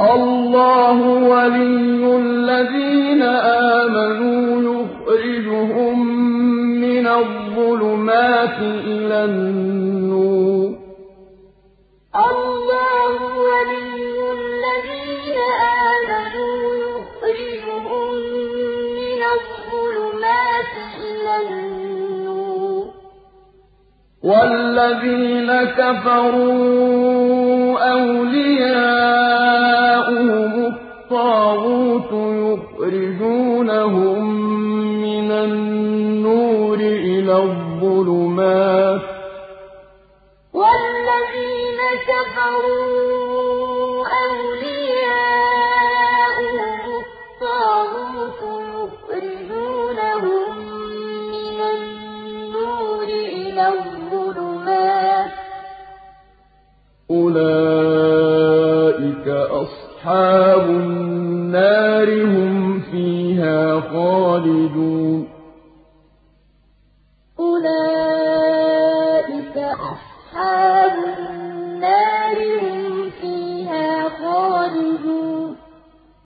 اللَّهُ وَلِيُّ الَّذِينَ آمَنُوا يُخْرِجُهُم مِّنَ الظُّلُمَاتِ إِلَى النُّورِ ۖ. وَالَّذِينَ كَفَرُوا أَوْلِيَاؤُهُمُ الطَّاغُوتُ يُخْرِجُونَهُم مِّنَ النُّورِ إِلَى الظُّلُمَاتِ ۗ. وَالَّذِينَ كَفَرُوا أَوْلِيَاؤُهُمُ الطَّاغُوتُ يُخْرِجُونَهُم مِّنَ النُّورِ إِلَى الظُّلُمَاتِ ۗ. أُولَٰئِكَ أَصْحَابُ النَّارِ ۖ هُمْ فِيهَا خَالِدُونَ.